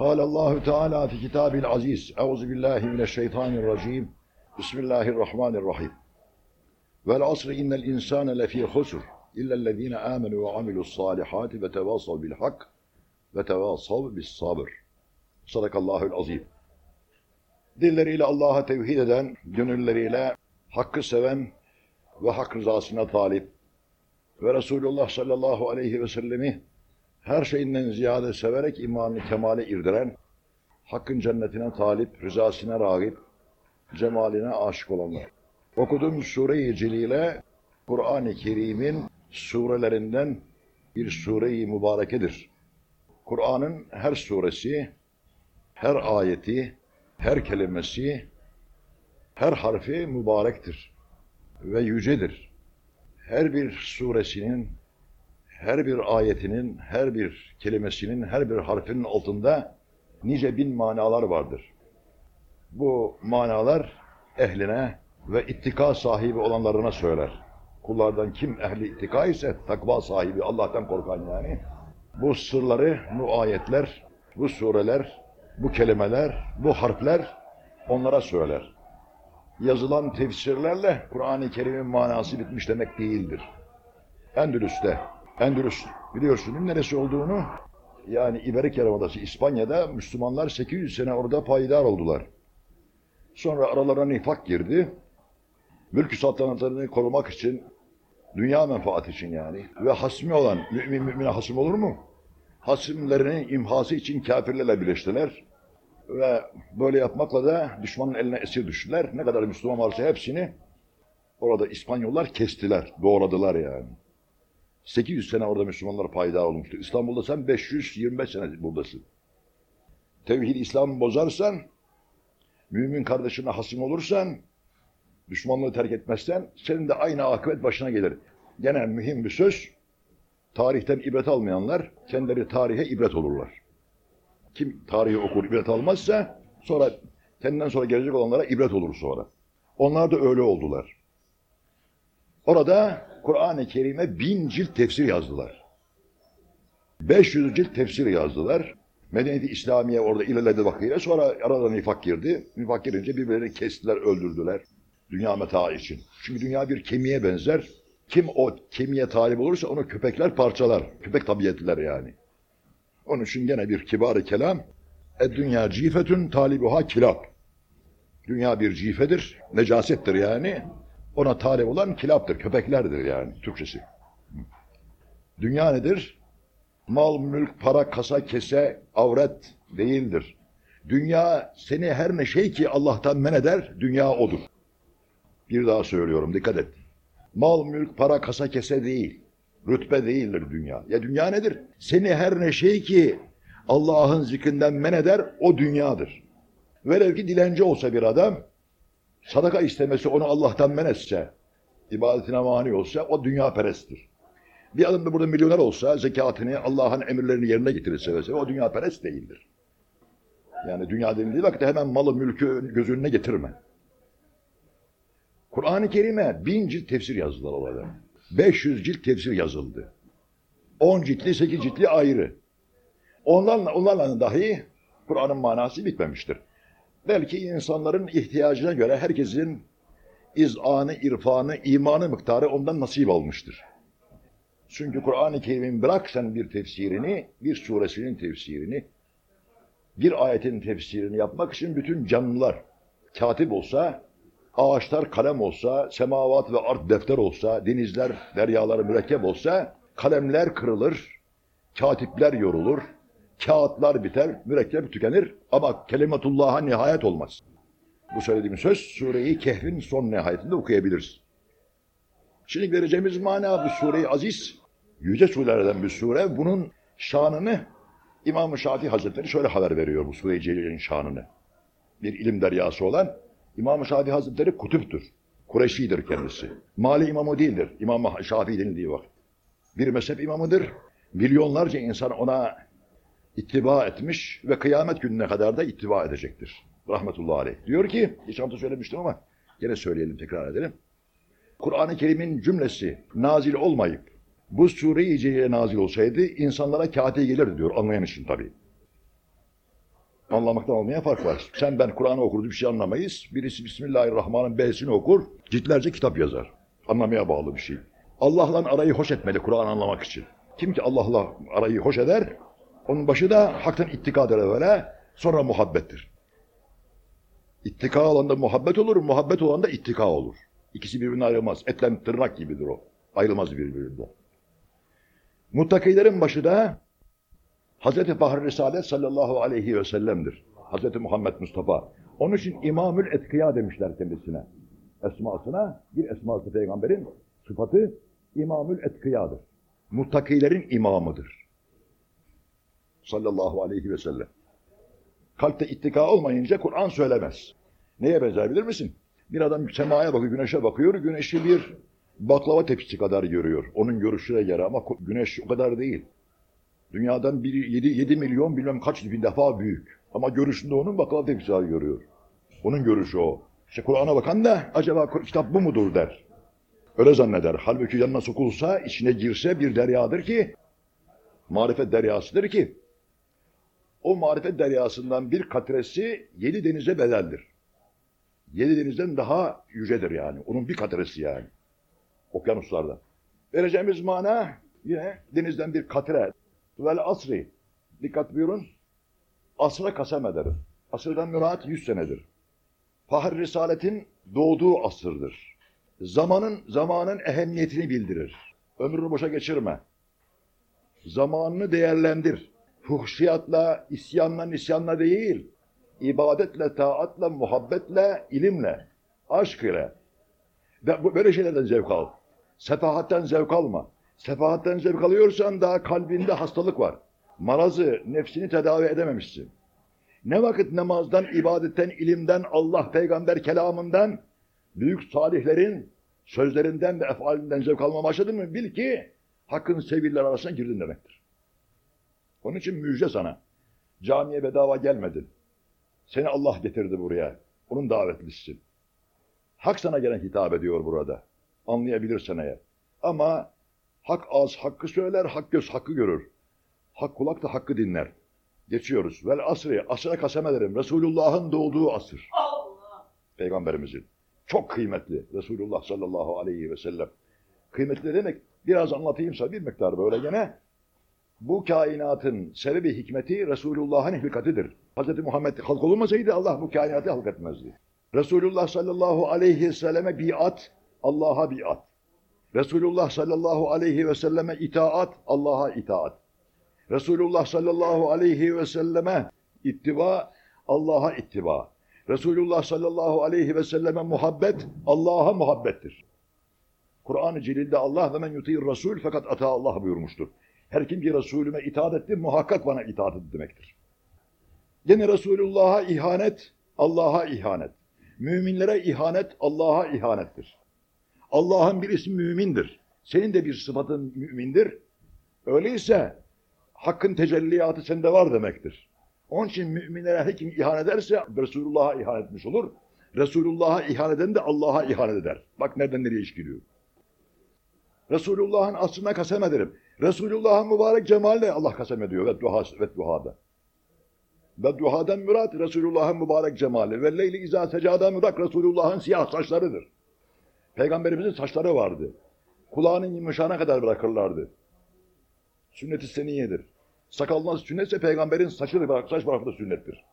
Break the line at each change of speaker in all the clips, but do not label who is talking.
قال الله تعالى في كتابه العزيز أعوذ بالله من الشيطان الرجيم بسم الله الرحمن الرحيم والعصر إن الإنسان لفي خسر إلا الذين آمنوا وعملوا الصالحات وتواصوا بالحق وتواصوا بالصبر Sadakallahül azim. Dilleriyle Allah'a tevhid eden, gönülleriyle hakkı seven ve hak rızasına talip ve Resulullah sallallahu aleyhi ve sellemi her şeyinden ziyade severek imanını kemale irdiren, hakkın cennetine talip, rızasına rağip, cemaline aşık olanlar. Okuduğum Sure-i Celile, Kur'an-ı Kerim'in surelerinden bir sure-i mübarekedir. Kur'an'ın her suresi, her ayeti, her kelimesi, her harfi mübarektir ve yücedir. Her bir suresinin, her bir ayetinin, her bir kelimesinin, her bir harfinin altında nice bin manalar vardır. Bu manalar ehline ve ittika sahibi olanlarına söyler. Kullardan kim ehli ittika ise takva sahibi, Allah'tan korkan yani. Bu sırları, bu ayetler, bu sureler, bu kelimeler, bu harfler onlara söyler. Yazılan tefsirlerle Kur'an-ı Kerim'in manası bitmiş demek değildir. Endülüs'te, Endülüs biliyorsunuz neresi olduğunu, yani İberik Yarımadası İspanya'da Müslümanlar 800 sene orada payidar oldular. Sonra aralarına nifak girdi. Mülk saltanatlarını korumak için, dünya menfaati için yani ve hasmi olan mümin mümine hasım olur mu? Hasimlerinin imhası için kafirlerle birleştiler ve böyle yapmakla da düşmanın eline esir düştüler. Ne kadar Müslüman varsa hepsini orada İspanyollar kestiler, doğradılar yani. 800 sene orada Müslümanlar payidar olmuştu. İstanbul'da sen 525 sene buradasın. Tevhid İslam'ı bozarsan, mümin kardeşine hasım olursan, düşmanlığı terk etmezsen, senin de aynı akıbet başına gelir. Gene mühim bir söz, tarihten ibret almayanlar, kendileri tarihe ibret olurlar. Kim tarihi okur, ibret almazsa, sonra kendinden sonra gelecek olanlara ibret olur sonra. Onlar da öyle oldular. Orada Kur'an-ı Kerim'e bin cilt tefsir yazdılar. 500 cilt tefsir yazdılar. Medeniyeti İslamiye orada ilerledi vakıyla. Sonra arada nifak girdi. Nifak girince birbirlerini kestiler, öldürdüler. Dünya metaı için. Çünkü dünya bir kemiğe benzer. Kim o kemiğe talip olursa onu köpekler parçalar. Köpek tabiatliler yani. Onun için gene bir kibar kelam. Dünya cifetün talibuha kilap. Dünya bir cifedir, necasettir yani. Ona talep olan kilaptır, köpeklerdir yani Türkçesi. Dünya nedir? Mal, mülk, para, kasa, kese, avret değildir. Dünya seni her ne şey ki Allah'tan men eder, dünya odur. Bir daha söylüyorum, dikkat et. Mal, mülk, para, kasa, kese değil. Rütbe değildir dünya. Ya dünya nedir? Seni her ne şey ki Allah'ın zikrinden men eder, o dünyadır. Velev ki dilenci olsa bir adam, sadaka istemesi onu Allah'tan men etse, ibadetine mani olsa, o dünya peresttir. Bir adam da burada milyoner olsa, zekatını, Allah'ın emirlerini yerine getirirse mesela, o dünya perest değildir. Yani dünya denildiği vakitte hemen malı, mülkü göz önüne getirme. Kur'an-ı Kerim'e bin cilt tefsir yazdılar orada. 500 cilt tefsir yazıldı. 10 ciltli, 8 ciltli ayrı. Onlarla, onlarla dahi Kur'an'ın manası bitmemiştir. Belki insanların ihtiyacına göre herkesin izanı, irfanı, imanı miktarı ondan nasip almıştır. Çünkü Kur'an-ı Kerim'in bırak sen bir tefsirini, bir suresinin tefsirini, bir ayetin tefsirini yapmak için bütün canlılar, katip olsa, ağaçlar kalem olsa, semavat ve art defter olsa, denizler, deryalar mürekkep olsa, kalemler kırılır, katipler yorulur, kağıtlar biter, mürekkep tükenir ama kelimatullah'a nihayet olmaz. Bu söylediğim söz sureyi Kehf'in son nihayetinde okuyabiliriz. Şimdi vereceğimiz mana bu sureyi aziz, yüce surelerden bir sure. Bunun şanını İmam-ı Şafii Hazretleri şöyle haber veriyor bu sure-i Celile'nin şanını. Bir ilim deryası olan İmam-ı Şafii Hazretleri kutuptur. Kureşidir kendisi. Mali imamı değildir. İmam-ı Şafii denildiği vakit. Bir mezhep imamıdır. Milyonlarca insan ona ittiba etmiş ve kıyamet gününe kadar da ittiba edecektir. Rahmetullahi aleyh. Diyor ki, geçen hafta söylemiştim ama gene söyleyelim, tekrar edelim. Kur'an-ı Kerim'in cümlesi nazil olmayıp bu sure-i nazil olsaydı insanlara kâti gelirdi diyor anlayan için tabii. Anlamaktan olmaya fark var. Sen ben Kur'an'ı okuruz bir şey anlamayız. Birisi Bismillahirrahmanirrahim B'sini okur. Ciltlerce kitap yazar. Anlamaya bağlı bir şey. Allah'la arayı hoş etmeli Kur'an anlamak için. Kim ki Allah'la arayı hoş eder, onun başı da haktan ittikad eder böyle, sonra muhabbettir. İttika olan da muhabbet olur, muhabbet olan da ittika olur. İkisi birbirinden ayrılmaz. Etle tırnak gibidir o. Ayrılmaz birbirinden. Muttakilerin başı da Hazreti Fahri Risalet sallallahu aleyhi ve sellem'dir. Hazreti Muhammed Mustafa. Onun için İmamül Etkiya demişler kendisine. Esmasına bir esması peygamberin sıfatı İmamül Etkiya'dır. Muttakilerin imamıdır. Sallallahu aleyhi ve sellem. Kalpte ittika olmayınca Kur'an söylemez. Neye benzer bilir misin? Bir adam semaya bakıyor, güneşe bakıyor. Güneşi bir baklava tepsisi kadar görüyor. Onun görüşüne göre ama güneş o kadar değil. Dünyadan 7, 7 milyon bilmem kaç bin defa büyük. Ama görüşünde onun baklava tepsisi kadar görüyor. Onun görüşü o. İşte Kur'an'a bakan da acaba kitap bu mudur der. Öyle zanneder. Halbuki yanına sokulsa, içine girse bir deryadır ki, marifet deryasıdır ki, o marifet deryasından bir katresi yedi denize bedeldir. Yedi denizden daha yücedir yani. Onun bir katresi yani. Okyanuslardan. Vereceğimiz mana yine denizden bir katre. Vel asri. Dikkat buyurun. Asra kasem ederim. Asırdan müraat yüz senedir. Fahri Risalet'in doğduğu asırdır. Zamanın zamanın ehemmiyetini bildirir. Ömrünü boşa geçirme. Zamanını değerlendir. Fuhşiyatla, isyanla, nisyanla değil. ibadetle, taatla, muhabbetle, ilimle, aşk ile. Ve bu- böyle şeylerden zevk al. Sefahatten zevk alma. Sefahatten zevk alıyorsan daha kalbinde hastalık var. Marazı, nefsini tedavi edememişsin. Ne vakit namazdan, ibadetten, ilimden, Allah, peygamber kelamından, büyük salihlerin sözlerinden ve efalinden zevk almaya başladın mı bil ki hakkın sevilleri arasına girdin demektir. Onun için müjde sana. Camiye bedava gelmedin. Seni Allah getirdi buraya. Onun davetlisisin. Hak sana gelen hitap ediyor burada. Anlayabilirsen eğer. Ama hak ağız hakkı söyler, hak göz hakkı görür. Hak kulak da hakkı dinler. Geçiyoruz. Vel asri, asra kasem ederim. Resulullah'ın doğduğu asır.
Allah.
Peygamberimizin. Çok kıymetli Resulullah sallallahu aleyhi ve sellem. Kıymetli demek biraz anlatayımsa bir miktar böyle gene. Bu kainatın sebebi hikmeti Resulullah'ın hilkatidir. Hz. Muhammed halk olmasaydı Allah bu kainatı halk etmezdi. Resulullah sallallahu aleyhi ve selleme biat, Allah'a biat. Resulullah sallallahu aleyhi ve selleme itaat, Allah'a itaat. Resulullah sallallahu aleyhi ve selleme ittiba, Allah'a ittiba. Resulullah sallallahu aleyhi ve selleme muhabbet, Allah'a muhabbettir. Kur'an-ı Celil'de Allah ve men yuti'ir Resul fakat ata Allah buyurmuştur. Her kim ki Resulüme itaat etti, muhakkak bana itaat etti demektir. Yine Resulullah'a ihanet, Allah'a ihanet. Müminlere ihanet, Allah'a ihanettir. Allah'ın bir ismi mümindir. Senin de bir sıfatın mümindir. Öyleyse hakkın tecelliyatı sende var demektir. Onun için müminlere her kim ihanet ederse Resulullah'a ihanet etmiş olur. Resulullah'a ihanet eden de Allah'a ihanet eder. Bak nereden nereye iş giriyor. Resulullah'ın aslına kasem ederim. Resulullah'ın mübarek cemaline Allah kasem ediyor ve, duha, ve duhada. Ve duhadan mürat Resulullah'ın mübarek cemali. Ve leyli izâ secâda mürak Resulullah'ın siyah saçlarıdır. Peygamberimizin saçları vardı. Kulağının yumuşağına kadar bırakırlardı. Sünnet-i seniyedir. Sakalından sünnetse peygamberin saçı bırak, saç bırakı da sünnettir.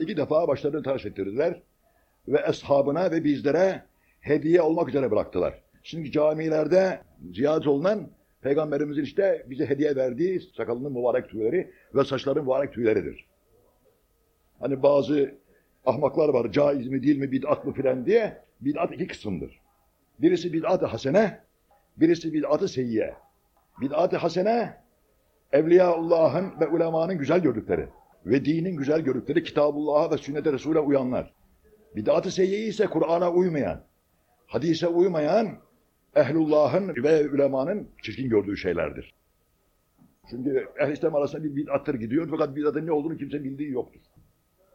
İki defa başlarını tıraş ettirdiler ve eshabına ve bizlere hediye olmak üzere bıraktılar. Şimdi camilerde ziyaret olunan peygamberimizin işte bize hediye verdiği sakalının mübarek tüyleri ve saçların mübarek tüyleridir. Hani bazı ahmaklar var caiz mi değil mi bid'at mı filan diye bid'at iki kısımdır. Birisi bid'at-ı hasene, birisi bid'at-ı seyyiye. Bid'at-ı hasene Evliyaullah'ın ve ulemanın güzel gördükleri ve dinin güzel gördükleri Kitabullah'a ve sünnet-i Resul'e uyanlar. Bid'at-ı seyyiye ise Kur'an'a uymayan, hadise uymayan ehlullahın ve ulemanın çirkin gördüğü şeylerdir. Çünkü ehl-i İslam arasında bir bid'attır gidiyor fakat bid'atın ne olduğunu kimse bildiği yoktur.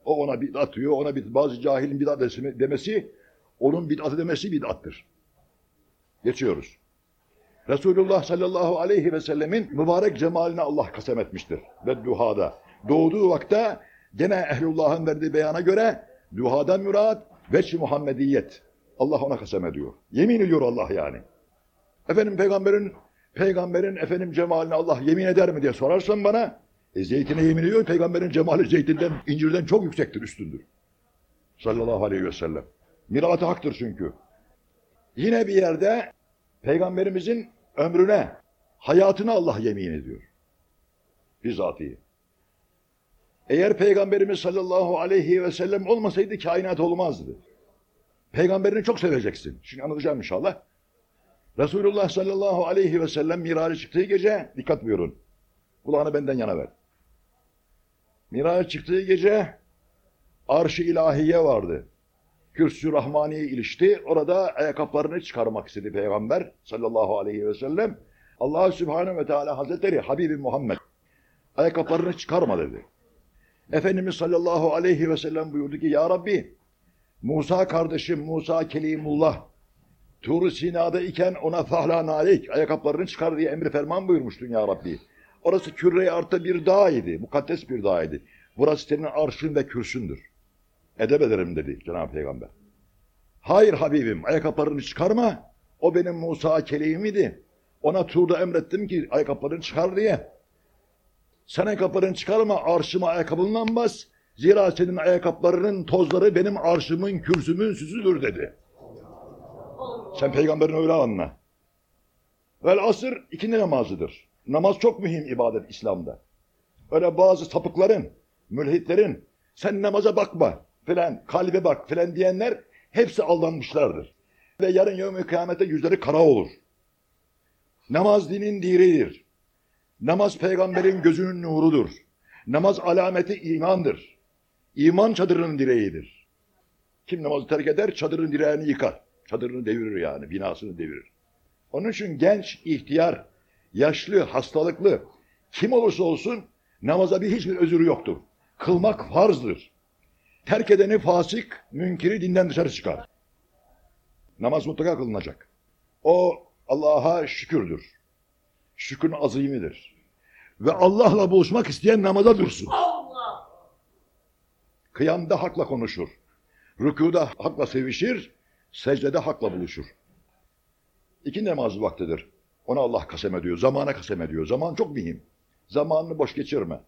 O ona bid'at diyor, ona bid'at, bazı cahilin bid'at demesi, onun bid'atı demesi bid'attır. Geçiyoruz. Resulullah sallallahu aleyhi ve sellemin mübarek cemaline Allah kasem etmiştir. Ve duhada. Doğduğu vakte Gene ehlullahın verdiği beyana göre duhadan mürad veç Muhammediyet. Allah ona kasem ediyor. Yemin ediyor Allah yani. Efendim peygamberin peygamberin efendim cemaline Allah yemin eder mi diye sorarsan bana e, zeytine yemin ediyor. Peygamberin cemali zeytinden, incirden çok yüksektir, üstündür. Sallallahu aleyhi ve sellem. Mirat-ı haktır çünkü. Yine bir yerde peygamberimizin ömrüne, hayatına Allah yemin ediyor. Bizatihi. Eğer Peygamberimiz sallallahu aleyhi ve sellem olmasaydı kainat olmazdı. Peygamberini çok seveceksin. Şimdi anlatacağım inşallah. Resulullah sallallahu aleyhi ve sellem miracı çıktığı gece, dikkat buyurun. Kulağını benden yana ver. Miracı çıktığı gece arş-ı ilahiye vardı. Kürsü Rahmani'ye ilişti. Orada ayakkabılarını çıkarmak istedi Peygamber sallallahu aleyhi ve sellem. Allah Sübhanehu ve Teala Hazretleri Habibi Muhammed ayakkabılarını çıkarma dedi. Efendimiz sallallahu aleyhi ve sellem buyurdu ki Ya Rabbi Musa kardeşim Musa Kelimullah Tur Sina'da iken ona fahlan aleyk ayakkabılarını çıkar diye emri ferman buyurmuştun Ya Rabbi. Orası küre artı bir dağ idi. Mukaddes bir dağ idi. Burası senin arşın ve kürsündür. Edep ederim dedi Cenab-ı Peygamber. Hayır Habibim ayakkabılarını çıkarma. O benim Musa kelimiydi. Ona Tur'da emrettim ki ayakkabılarını çıkar diye. Sen ayakkabılarını çıkarma arşıma ayakkabından bas. Zira senin ayakkabılarının tozları benim arşımın kürsümün süsüdür dedi. Sen peygamberin öyle anla. Vel asır ikindi namazıdır. Namaz çok mühim ibadet İslam'da. Öyle bazı sapıkların, mülhitlerin sen namaza bakma filan, kalbe bak filan diyenler hepsi aldanmışlardır. Ve yarın yevmi kıyamete yüzleri kara olur. Namaz dinin diridir. Namaz peygamberin gözünün nurudur. Namaz alameti imandır. İman çadırının direğidir. Kim namazı terk eder çadırın direğini yıkar. Çadırını devirir yani binasını devirir. Onun için genç, ihtiyar, yaşlı, hastalıklı kim olursa olsun namaza bir hiçbir özürü yoktur. Kılmak farzdır. Terk edeni fasık, münkiri dinden dışarı çıkar. Namaz mutlaka kılınacak. O Allah'a şükürdür. Şükrün azimidir. Ve Allah'la buluşmak isteyen namaza dursun. Kıyamda hakla konuşur. Rükuda hakla sevişir, secdede hakla buluşur. İki namaz vaktidir. Ona Allah kasem ediyor, zamana kasem ediyor. Zaman çok mühim. Zamanını boş geçirme.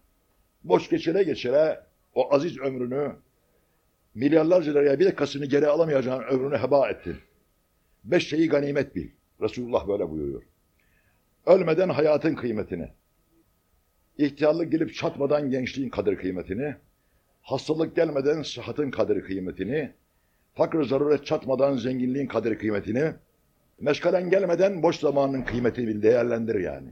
Boş geçire geçire o aziz ömrünü milyarlarca liraya bir dakikasını geri alamayacağın ömrünü heba ettin. Beş şeyi ganimet bil. Resulullah böyle buyuruyor. Ölmeden hayatın kıymetini, ihtiyarlık gelip çatmadan gençliğin kadir kıymetini, hastalık gelmeden sıhhatın kadir kıymetini, fakr zaruret çatmadan zenginliğin kadir kıymetini, meşgalen gelmeden boş zamanın kıymetini bil, değerlendir yani.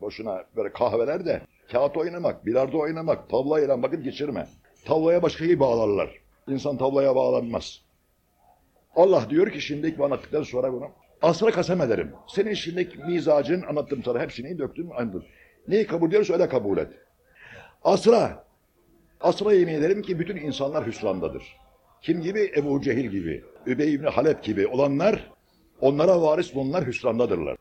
Boşuna böyle kahvelerde kağıt oynamak, bilardo oynamak, tavlayla vakit geçirme. Tavlaya başka şey bağlarlar. İnsan tavlaya bağlanmaz. Allah diyor ki şimdi bu anlattıktan sonra bunu asra kasem ederim. Senin şimdiki mizacın anlattım sana hepsini döktüm anladım. Neyi kabul ediyorsa öyle kabul et. Asra, asra yemin ederim ki bütün insanlar hüsrandadır. Kim gibi? Ebu Cehil gibi, Übey ibn Halep gibi olanlar, onlara varis bunlar hüsrandadırlar.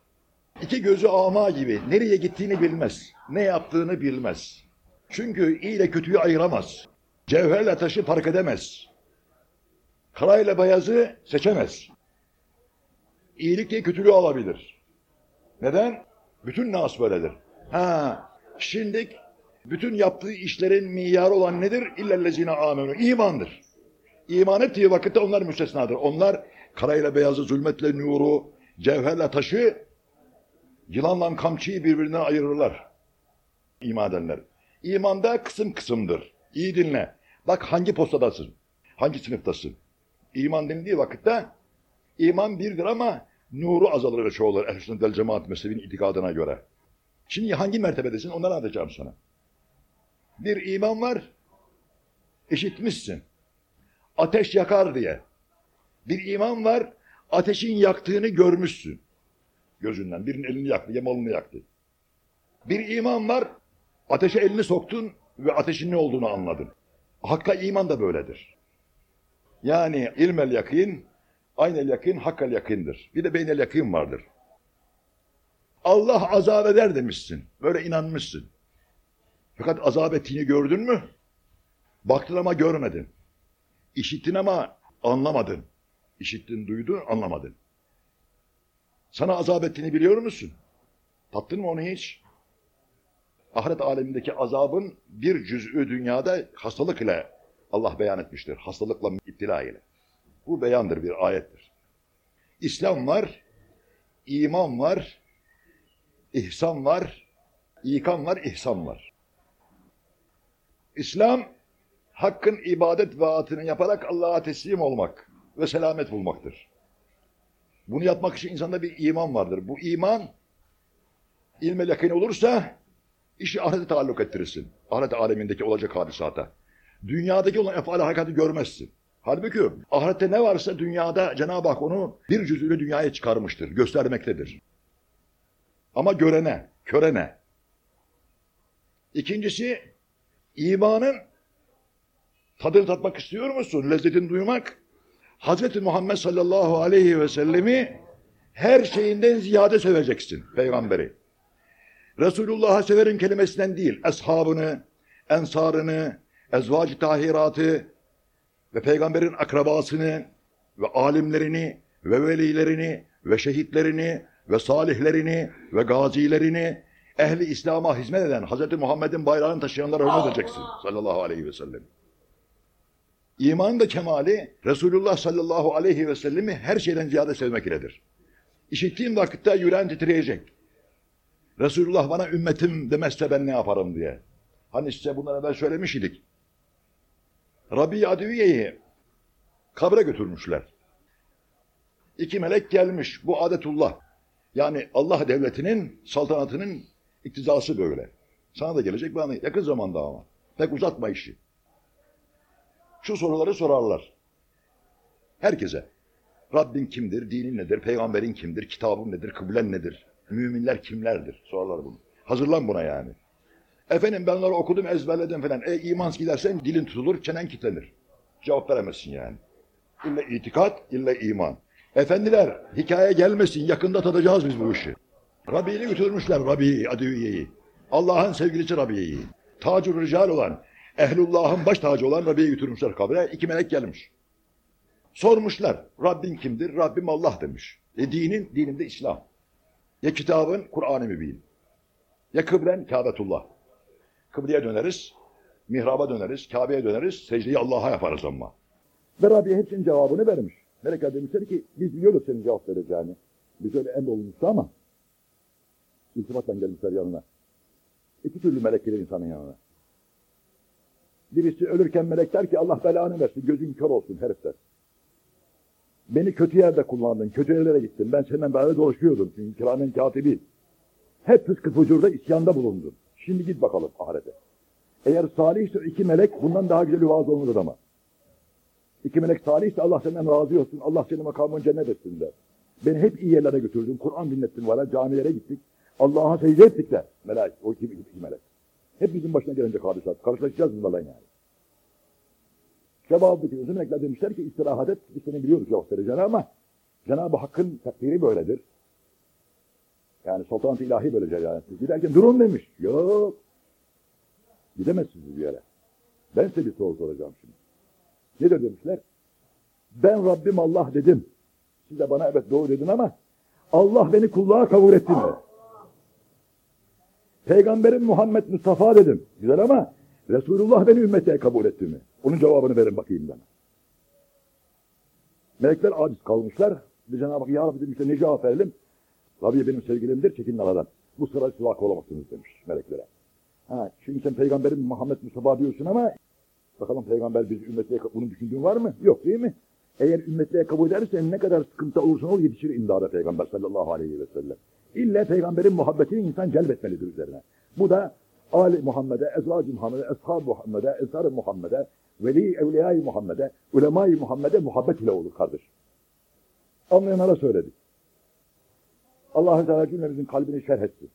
İki gözü ama gibi nereye gittiğini bilmez, ne yaptığını bilmez. Çünkü iyi ile kötüyü ayıramaz. Cevherle taşı fark edemez. Karayla beyazı seçemez. İyilikle kötülüğü alabilir. Neden? Bütün nas böyledir. Ha, şimdi bütün yaptığı işlerin miyarı olan nedir? İllellezine amenü. İmandır. İman ettiği vakitte onlar müstesnadır. Onlar karayla beyazı, zulmetle nuru, cevherle taşı, yılanla kamçıyı birbirinden ayırırlar. İman edenler. İmanda kısım kısımdır. İyi dinle. Bak hangi postadasın? Hangi sınıftasın? İman denildiği vakitte iman birdir ama nuru azalır ve çoğalır. Ehl-i sünnet cemaat mezhebinin itikadına göre. Şimdi hangi mertebedesin onları anlatacağım sana. Bir iman var, işitmişsin. Ateş yakar diye. Bir iman var, ateşin yaktığını görmüşsün. Gözünden. Birinin elini yaktı, yamalını yaktı. Bir iman var, ateşe elini soktun ve ateşin ne olduğunu anladın. Hakka iman da böyledir. Yani ilmel yakin, aynel yakin, hakkal yakindir. Bir de beynel yakin vardır. Allah azap eder demişsin. Böyle inanmışsın. Fakat azap ettiğini gördün mü? Baktın ama görmedin. İşittin ama anlamadın. İşittin, duydun, anlamadın. Sana azap ettiğini biliyor musun? Tattın mı onu hiç? Ahiret alemindeki azabın bir cüz'ü dünyada hastalık ile Allah beyan etmiştir. Hastalıkla iptila ile. Bu beyandır, bir ayettir. İslam var, iman var, ihsan var, ikan var, ihsan var. İslam, hakkın ibadet vaatini yaparak Allah'a teslim olmak ve selamet bulmaktır. Bunu yapmak için insanda bir iman vardır. Bu iman, ilme yakın olursa, işi ahirete taalluk ettirirsin. Ahiret alemindeki olacak hadisata. Dünyadaki olan efal harekatı görmezsin. Halbuki ahirette ne varsa dünyada Cenab-ı Hak onu bir cüzünü dünyaya çıkarmıştır, göstermektedir. Ama görene, körene. İkincisi, imanın tadını tatmak istiyor musun? Lezzetini duymak. Hazreti Muhammed sallallahu aleyhi ve sellemi her şeyinden ziyade seveceksin, peygamberi. Resulullah'a severin kelimesinden değil, eshabını, ensarını, ezvac-ı tahiratı ve peygamberin akrabasını ve alimlerini ve velilerini ve şehitlerini ve salihlerini ve gazilerini ehli İslam'a hizmet eden Hz. Muhammed'in bayrağını taşıyanlara hürmet edeceksin sallallahu aleyhi ve sellem. İmanın da kemali Resulullah sallallahu aleyhi ve sellemi her şeyden ziyade sevmek iledir. İşittiğin vakitte yüreğin titreyecek. Resulullah bana ümmetim demezse ben ne yaparım diye. Hani size bundan evvel söylemiş idik. Rabbi Adiviye'yi kabre götürmüşler. İki melek gelmiş. Bu adetullah. Yani Allah devletinin, saltanatının iktizası böyle. Sana da gelecek bana yakın zamanda ama. Pek uzatma işi. Şu soruları sorarlar. Herkese. Rabbin kimdir, dinin nedir, peygamberin kimdir, kitabın nedir, kıblen nedir, müminler kimlerdir? Sorarlar bunu. Hazırlan buna yani. Efendim ben onları okudum, ezberledim falan. E iman gidersen dilin tutulur, çenen kilitlenir. Cevap veremezsin yani. İlla itikat, illa iman. Efendiler, hikaye gelmesin, yakında tadacağız biz bu işi. Rabi'yi götürmüşler, Rabi'yi, Adiviye'yi. Allah'ın sevgilisi Rabi'yi. Tacur rical olan, ehlullah'ın baş tacı olan Rabi'yi götürmüşler kabre. İki melek gelmiş. Sormuşlar, Rabbin kimdir? Rabbim Allah demiş. E dinin, dininde İslam. Ya kitabın, Kur'an-ı Mübin. Ya kıblen, Kâbetullah. Kıbleye döneriz, mihraba döneriz, Kabe'ye döneriz, secdeyi Allah'a yaparız ama. Ve Rabbi hepsinin cevabını vermiş. Melekler demişler ki biz biliyoruz senin cevap vereceğini. Biz öyle emrolunmuştu ama iltifatla gelmişler yanına. İki türlü melek gelir insanın yanına. Birisi ölürken melek der ki Allah belanı versin, gözün kör olsun herif der. Beni kötü yerde kullandın, kötü yerlere gittin. Ben seninle beraber dolaşıyordum çünkü kiramen katibi. Hep fıskı fucurda isyanda bulundun. Şimdi git bakalım ahirete. Eğer salihse iki melek bundan daha güzel vaaz olunur ama. İki melek salihse Allah senden razı olsun. Allah senin makamın cennet etsin der. Beni hep iyi yerlere götürdün. Kur'an dinlettin bana. Camilere gittik. Allah'a secde ettik de. Melek. O iki, iki melek. Hep bizim başına gelecek hadisat. Karşılaşacağız bunlarla yani. Cevabı bütün melekler demişler ki istirahat et. Biz seni biliyoruz cevap vereceğini ama Cenab-ı Hakk'ın takdiri böyledir. Yani sultanat ilahi böyle cereyan. Giderken durun demiş. Yok. Gidemezsiniz bir yere. Ben size bir soru soracağım şimdi. Ne de demişler? Ben Rabbim Allah dedim. Siz de bana evet doğru dedin ama Allah beni kulluğa kabul etti mi? Peygamberim Muhammed Mustafa dedim. Güzel ama Resulullah beni ümmete kabul etti mi? Onun cevabını verin bakayım bana. Melekler aciz kalmışlar. Bir Cenab-ı Hak ya Rabbi demişler ne cevap verelim? Rabbi benim sevgilimdir çekinin aradan. Bu sırada siz olamazsınız demiş meleklere. Ha, şimdi sen peygamberin Muhammed Mustafa diyorsun ama bakalım peygamber biz ümmetliğe bunu düşündüğün var mı? Yok değil mi? Eğer ümmetliğe kabul edersen ne kadar sıkıntı olursa ol yetişir imdada peygamber sallallahu aleyhi ve sellem. İlla peygamberin muhabbetini insan celbetmelidir üzerine. Bu da Ali Muhammed'e, Ezvacı Muhammed'e, Eshab Muhammed'e, Eshar Muhammed'e, Veli Evliyayı Muhammed'e, Ulemayı Muhammed'e muhabbet ile olur kardeş. Anlayanlara söyledik. Allah-u Teala cümlemizin kalbini şerh etsin.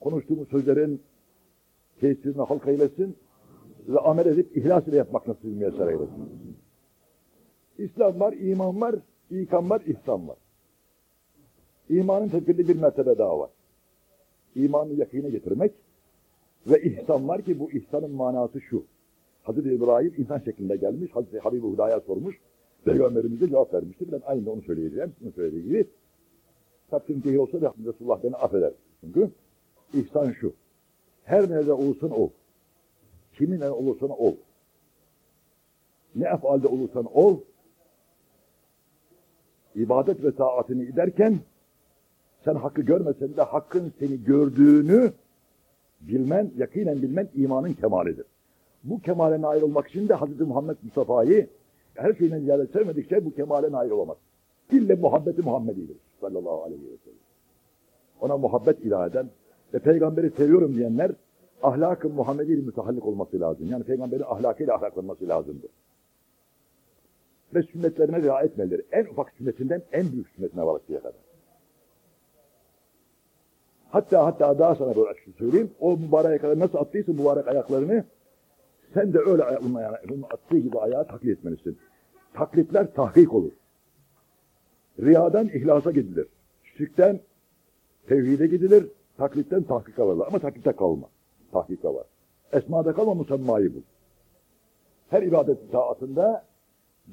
Konuştuğumuz sözlerin tesirini halk eylesin ve amel edip ihlas ile yapmak nasip müyesser eylesin. İslam var, iman var, ikan var, ihsan var. İmanın tefkirli bir mertebe daha var. İmanı yakine getirmek ve ihsan var ki bu ihsanın manası şu. Hazreti İbrahim insan şeklinde gelmiş. Hazreti Habib-i Huda'ya sormuş. Peygamberimiz de cevap vermiştir. Ben aynı onu söyleyeceğim. Sizin söylediği gibi. Taksim değil olsa da Resulullah beni affeder. Çünkü ihsan şu. Her nerede olursan ol. Kiminle olursan ol. Ne efalde olursan ol. ibadet ve taatını ederken sen hakkı görmesen de hakkın seni gördüğünü bilmen, yakinen bilmen imanın kemalidir. Bu kemale nail olmak için de Hz. Muhammed Mustafa'yı her şeyden ziyade sevmedikçe bu kemale nail olamaz. İlle muhabbeti Muhammedidir sallallahu aleyhi ve sellem. Ona muhabbet ilah eden ve peygamberi seviyorum diyenler ahlak-ı Muhammedi ile mütehallik olması lazım. Yani peygamberin ahlakıyla ahlaklanması lazımdır. Ve sünnetlerine riayet etmeleri. En ufak sünnetinden en büyük sünnetine varıncaya kadar. Hatta hatta daha sana böyle açık söyleyeyim. O mübarek ayakları nasıl attıysa mübarek ayaklarını sen de öyle onun, ayağına, attığı gibi ayağı taklit etmelisin. Taklitler tahkik olur. Riyadan ihlasa gidilir. Şirkten tevhide gidilir. Taklitten tahkika varlar. Ama taklitte kalma. Tahkika var. Esmada kalma musammayı bul. Her ibadet taatında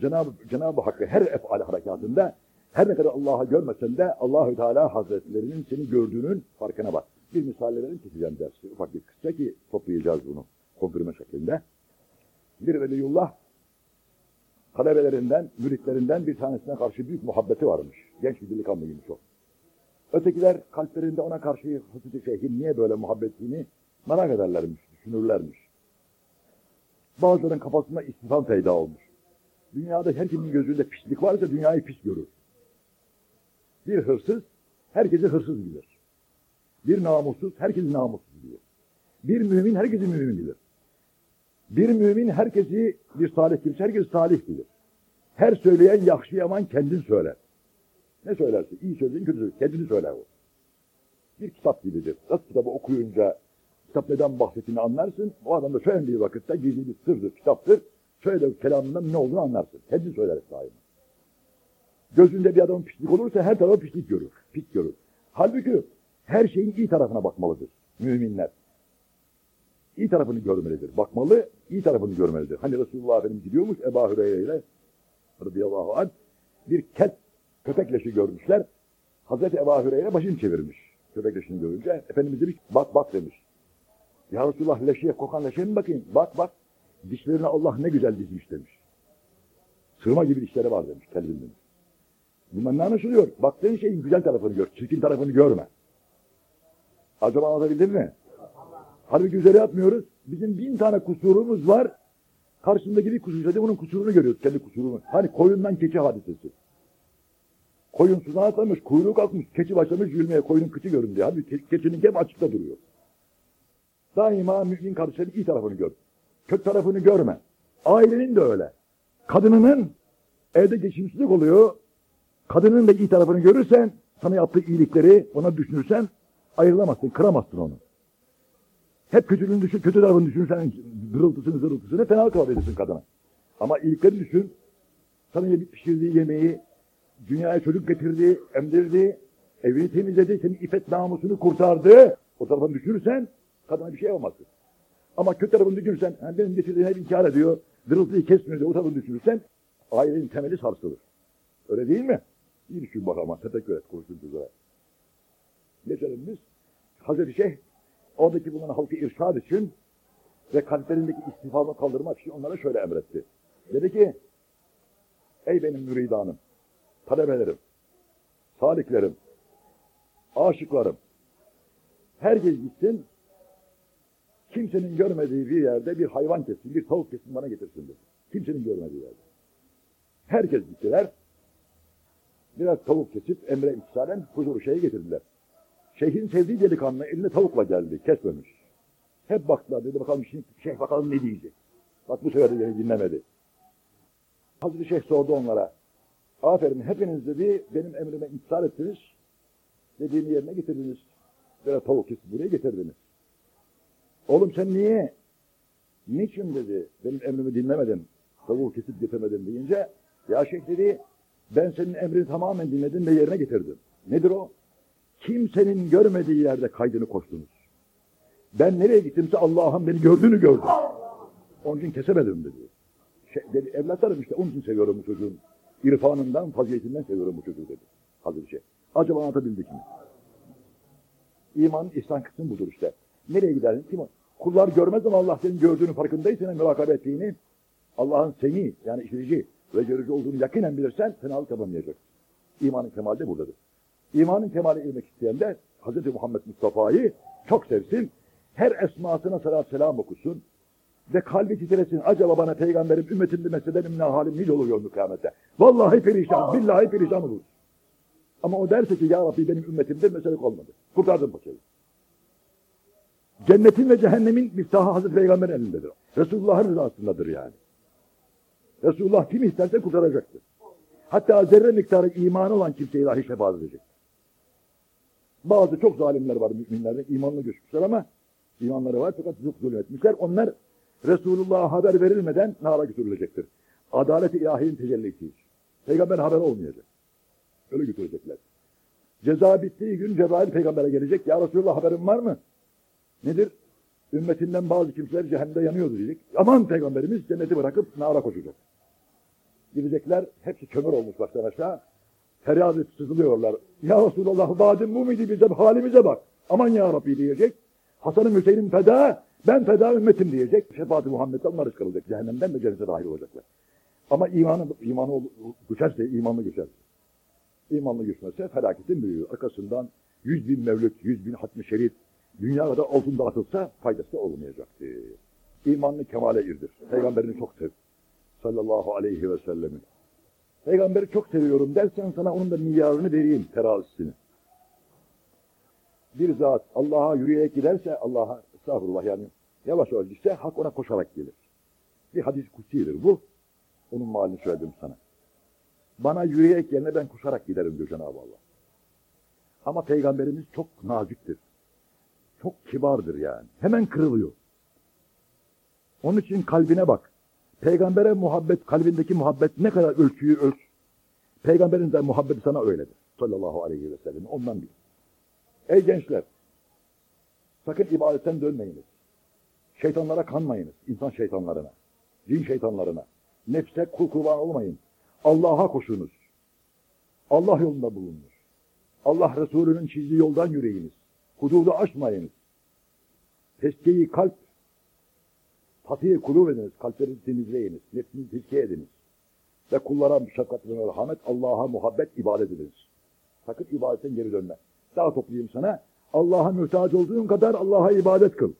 Cenab-ı Cenab Hakk'ı her efal harekatında her ne kadar Allah'ı görmesen de Allahü Teala Hazretlerinin seni gördüğünün farkına bak. Bir misallerini keseceğim dersi. Ufak bir kısa ki toplayacağız bunu komprime şeklinde. Bir veliyullah talebelerinden, müritlerinden bir tanesine karşı büyük muhabbeti varmış. Genç bir delikanlıymış o. Ötekiler kalplerinde ona karşı Hazreti Şeyh'in niye böyle muhabbetini merak ederlermiş, düşünürlermiş. Bazılarının kafasında istifam peyda olmuş. Dünyada herkesin gözünde pislik varsa dünyayı pis görür. Bir hırsız herkesi hırsız bilir. Bir namussuz herkesi namussuz bilir. Bir mümin herkesi mümin bilir. Bir mümin herkesi bir salih kimse herkesi salih bilir. Her söyleyen yakşı yaman kendin söyler. Ne söylersin? İyi söylediğin kötü söylediğin. Kendini söyler o. Bir kitap gibidir. Nasıl kitabı okuyunca kitap neden bahsettiğini anlarsın. O adam da söylediği vakitte gizli bir sırdır, kitaptır. Söylediği kelamından ne olduğunu anlarsın. Kendin söyler daima. Gözünde bir adamın pislik olursa her tarafı pislik görür. Pis görür. Halbuki her şeyin iyi tarafına bakmalıdır müminler. İyi tarafını görmelidir. Bakmalı, iyi tarafını görmelidir. Hani Resulullah Efendimiz gidiyormuş Ebu Hüreyre ile radıyallahu anh bir ket köpek leşi görmüşler. Hazreti Ebu Hüreyre başını çevirmiş. Köpek leşini görünce Efendimiz demiş bak bak demiş. Ya Resulullah leşiye kokan leşe mi bakayım? Bak bak. Dişlerini Allah ne güzel dizmiş demiş. Sırma gibi dişleri var demiş kelbin demiş. Bundan ne anlaşılıyor? Baktığın şeyin güzel tarafını gör, çirkin tarafını görme. Acaba anlatabildim mi? Halbuki üzeri yapmıyoruz. Bizim bin tane kusurumuz var. Karşısındaki bir kusur. Hadi bunun kusurunu görüyoruz, kendi kusurunu. Hani koyundan keçi hadisesi. Koyun sudan atlamış, kuyruğu kalkmış, keçi başlamış yürümeye, koyunun kıçı göründü. Halbuki ke- keçinin hep açıkta duruyor. Daima mümin kardeşlerin iyi tarafını gör. Kötü tarafını görme. Ailenin de öyle. Kadınının evde geçimsizlik oluyor. Kadının da iyi tarafını görürsen, sana yaptığı iyilikleri ona düşünürsen ayrılamazsın, kıramazsın onu. Hep kötülüğünü düşün, kötü tarafını düşünürsen gırıltısını zırıltısını fena edersin kadına. Ama iyilikleri düşün. Sana pişirdiği yemeği, dünyaya çocuk getirdi, emdirdi, evini temizledi, senin iffet namusunu kurtardı. O tarafını düşünürsen kadına bir şey yapamazsın. Ama kötü tarafını düşünürsen, "Ha, benim getirdiğini hep inkar ediyor, zırıltıyı kesmiyor diye o tarafını düşünürsen ailenin temeli sarsılır. Öyle değil mi? İyi düşün bak ama, teşekkür et konuştuğunuz üzere. Geçelim biz. Hazreti Şeyh oradaki bulunan halkı irşad için ve kalplerindeki istifamı kaldırmak için onlara şöyle emretti. Dedi ki, ey benim müridanım, talebelerim, saliklerim, aşıklarım, herkes gitsin, kimsenin görmediği bir yerde bir hayvan kessin, bir tavuk kessin bana getirsin dedi. Kimsenin görmediği yerde. Herkes gittiler, biraz tavuk kesip emre imtisalen huzuru şeye getirdiler. Şeyhin sevdiği delikanlı eline tavukla geldi, kesmemiş. Hep baktılar dedi bakalım şimdi şeyh bakalım ne diyecek. Bak bu sefer de dinlemedi. Hazreti Şeyh sordu onlara. Aferin hepiniz dedi benim emrime imtisal ettiniz. Dediğimi yerine getirdiniz. Böyle tavuk kesip buraya getirdiniz. Oğlum sen niye? Niçin dedi benim emrimi dinlemedin. Tavuğu kesip getirmedin deyince. Ya şeyh dedi ben senin emrini tamamen dinledim ve yerine getirdim. Nedir o? Kimsenin görmediği yerde kaydını koştunuz. Ben nereye gittimse Allah'ın beni gördüğünü gördüm. Onun için kesemedim dedi. Şey, dedi evlatlarım işte onun için seviyorum bu çocuğun. İrfanından, faziletinden seviyorum bu çocuğu dedi. Hazreti Şeyh. Acaba anlatabildik mi? İmanın ihsan kısmı budur işte. Nereye gidersin? Kim? Kullar görmez ama Allah senin gördüğünü farkındaysa, senin mürakabe ettiğini, Allah'ın seni yani işitici ve görücü olduğunu yakinen bilirsen fenalık yapamayacak. İmanın kemali de buradadır. İmanın kemale ilmek isteyen de Hz. Muhammed Mustafa'yı çok sevsin, her esmasına salat selam okusun ve kalbi titresin. Acaba bana peygamberim ümmetim bilmese benim ne halim nice olur yolunu kıyamette. Vallahi perişan, billahi perişan olur. Ama o derse ki ya Rabbi benim ümmetimdir mesele olmadı. Kurtardım paçayı. Cennetin ve cehennemin miftahı Hazreti Peygamber'in elindedir. Resulullah'ın rızasındadır yani. Resulullah kim isterse kurtaracaktır. Hatta zerre miktarı imanı olan kimseyi dahi şefaat edecek. Bazı çok zalimler var müminlerden imanla göçmüşler ama imanları var fakat çok zulmetmişler. Onlar Resulullah'a haber verilmeden nara götürülecektir. Adalet-i ilahinin tecellisidir. Peygamber haber olmayacak. Öyle götürecekler. Ceza bittiği gün Cebrail peygambere gelecek. Ya Resulullah haberin var mı? Nedir? Ümmetinden bazı kimseler cehennemde yanıyordu diyecek. Aman peygamberimiz cenneti bırakıp nara koşacak. Gidecekler hepsi kömür olmuş baştan aşağı. Feryat edip sızlıyorlar. Ya Resulallah vaadin bu muydu bize halimize bak. Aman ya Rabbi diyecek. Hasan'ın Hüseyin'in feda, ben feda ümmetim diyecek. Şefaat-i Muhammed'de onlar çıkarılacak. Cehennemden de cennete dahil olacaklar. Ama imanı, imanı güçerse, imanlı güçerse. İmanlı güçmezse felaketin büyüğü. Arkasından yüz bin mevlüt, yüz bin hatmi şerif, dünya kadar altın dağıtılsa faydası olmayacaktır. İmanlı kemale irdir. Peygamberini çok sev. Sallallahu aleyhi ve sellemin. Peygamberi çok seviyorum dersen sana onun da milyarını vereyim terazisini. Bir zat Allah'a yürüyerek giderse Allah'a estağfurullah yani yavaş yavaş gitse hak ona koşarak gelir. Bir hadis kutsidir bu. Onun malini söyledim sana. Bana yürüyerek yerine ben koşarak giderim diyor Cenab-ı Allah. Ama peygamberimiz çok naziktir. Çok kibardır yani. Hemen kırılıyor. Onun için kalbine bak. Peygambere muhabbet, kalbindeki muhabbet ne kadar ölçüyü ölç. Peygamberin de muhabbeti sana öyledir. Sallallahu aleyhi ve sellem. Ondan bil. Ey gençler! Sakın ibadetten dönmeyiniz. Şeytanlara kanmayınız. İnsan şeytanlarına. Cin şeytanlarına. Nefse kul kurban olmayın. Allah'a koşunuz. Allah yolunda bulununuz. Allah Resulü'nün çizdiği yoldan yürüyiniz. Hududu aşmayınız. Teskeyi kalp Fatih kulub ediniz, kalplerinizi temizleyiniz, nefsinizi tezkiye ediniz. Ve kullara şefkat ve merhamet, Allah'a muhabbet, ibadet ediniz. Sakın ibadetten geri dönme. Daha toplayayım sana. Allah'a mühtaç olduğun kadar Allah'a ibadet kıl.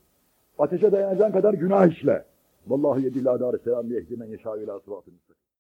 Ateşe dayanacağın kadar günah işle. Vallahu yedillâ dâre selam yehdimen yeşâ ilâ sıratı